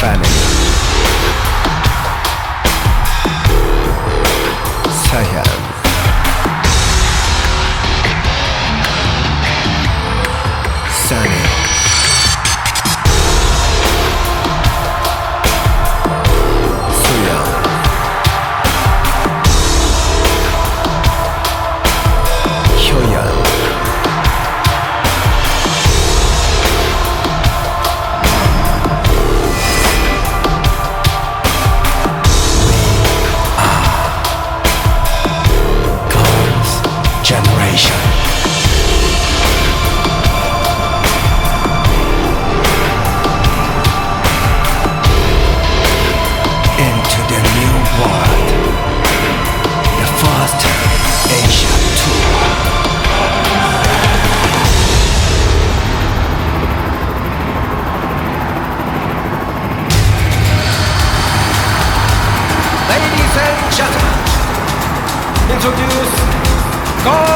Tiffany. introduce